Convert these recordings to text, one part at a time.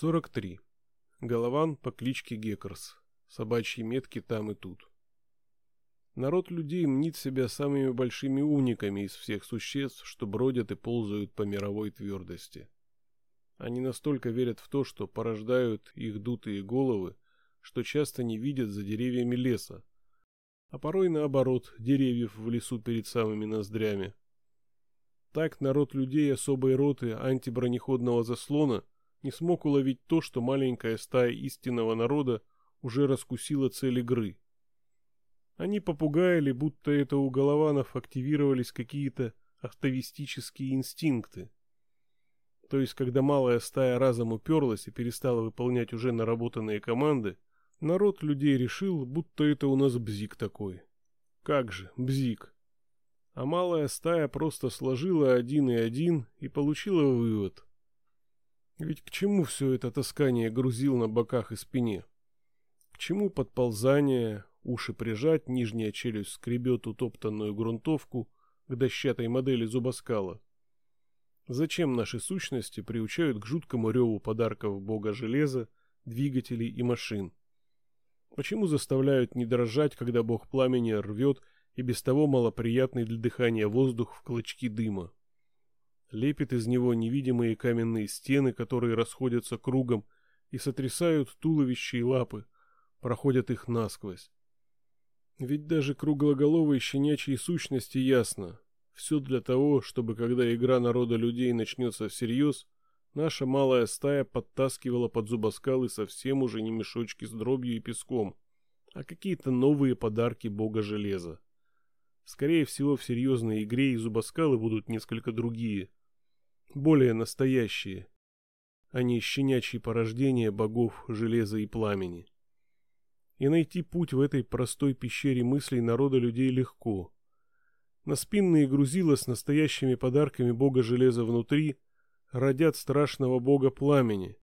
43. Голован по кличке Геккерс. Собачьи метки там и тут. Народ людей мнит себя самыми большими умниками из всех существ, что бродят и ползают по мировой твердости. Они настолько верят в то, что порождают их дутые головы, что часто не видят за деревьями леса, а порой наоборот, деревьев в лесу перед самыми ноздрями. Так народ людей особой роты антибронеходного заслона не смог уловить то, что маленькая стая истинного народа уже раскусила цель игры. Они попугаяли, будто это у голованов активировались какие-то автовистические инстинкты. То есть, когда малая стая разом уперлась и перестала выполнять уже наработанные команды, народ людей решил, будто это у нас бзик такой. Как же, бзик. А малая стая просто сложила один и один и получила вывод. Ведь к чему все это таскание грузил на боках и спине? К чему подползание, уши прижать, нижняя челюсть скребет утоптанную грунтовку к дощатой модели зубоскала? Зачем наши сущности приучают к жуткому реву подарков бога железа, двигателей и машин? Почему заставляют не дрожать, когда бог пламени рвет и без того малоприятный для дыхания воздух в клочки дыма? Лепит из него невидимые каменные стены, которые расходятся кругом и сотрясают туловище и лапы, проходят их насквозь. Ведь даже круглоголовой щенячьей сущности ясно, все для того, чтобы когда игра народа людей начнется всерьез, наша малая стая подтаскивала под зубоскалы совсем уже не мешочки с дробью и песком, а какие-то новые подарки бога железа. Скорее всего, в серьезной игре и зубоскалы будут несколько другие, более настоящие, а не щенячьи порождения богов железа и пламени. И найти путь в этой простой пещере мыслей народа людей легко – на спинные грузила с настоящими подарками бога железа внутри родят страшного бога пламени,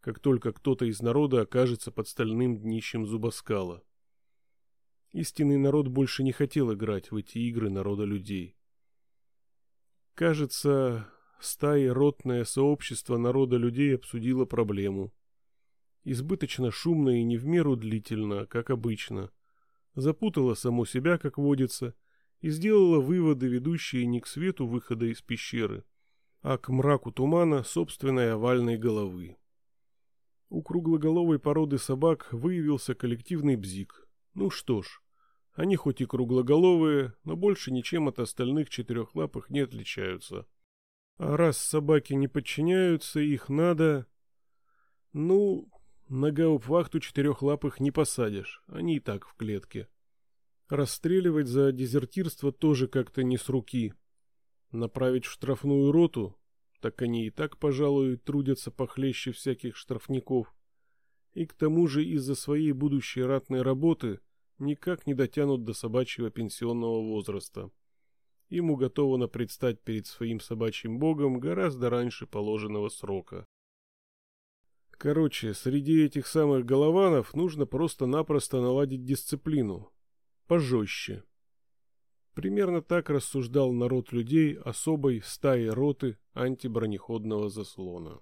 как только кто-то из народа окажется под стальным днищем зубоскала. Истинный народ больше не хотел играть в эти игры народа людей. Кажется, стая ротное сообщество народа людей обсудило проблему. Избыточно шумно и не в меру длительно, как обычно. Запутала само себя, как водится, и сделала выводы, ведущие не к свету выхода из пещеры, а к мраку тумана собственной овальной головы. У круглоголовой породы собак выявился коллективный бзик. Ну что ж, они хоть и круглоголовые, но больше ничем от остальных четырехлапых не отличаются. А раз собаки не подчиняются, их надо... Ну, на гауптвахту четырехлапых не посадишь, они и так в клетке. Расстреливать за дезертирство тоже как-то не с руки. Направить в штрафную роту, так они и так, пожалуй, трудятся похлеще всяких штрафников. И к тому же из-за своей будущей ратной работы никак не дотянут до собачьего пенсионного возраста. Ему готовано предстать перед своим собачьим богом гораздо раньше положенного срока. Короче, среди этих самых голованов нужно просто-напросто наладить дисциплину, пожестче. Примерно так рассуждал народ людей особой стаи роты антибронеходного заслона.